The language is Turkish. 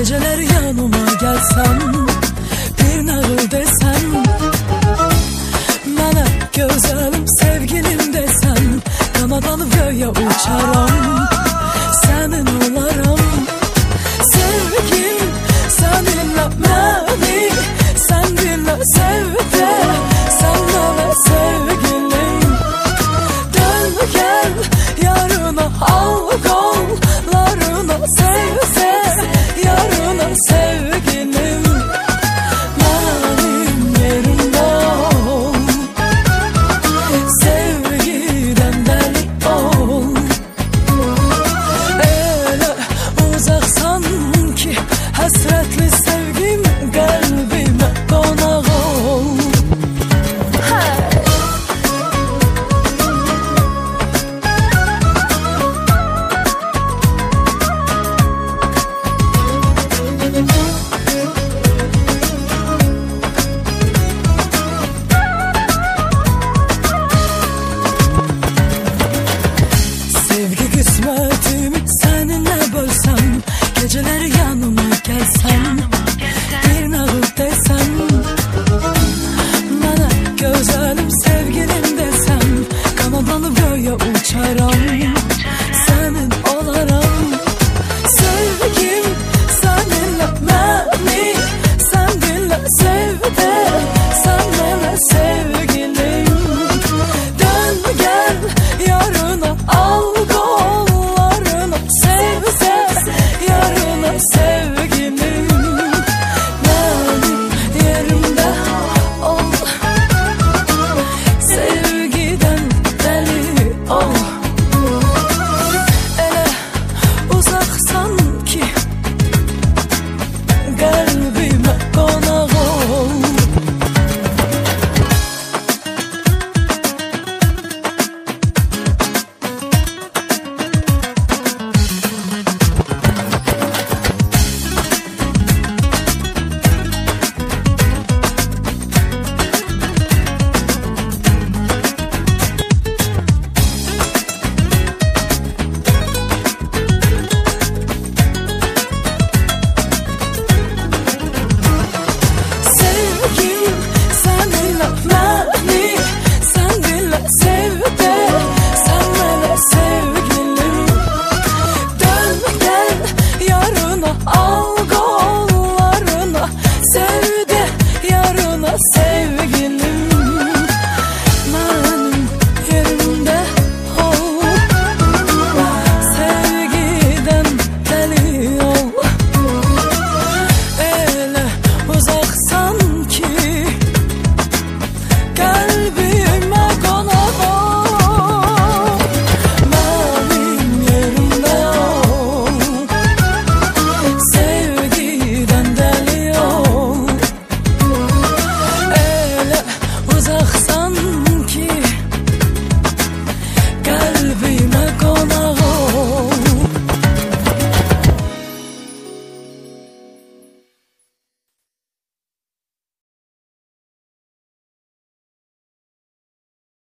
Geceler yanıma gelsen sevgi. Oh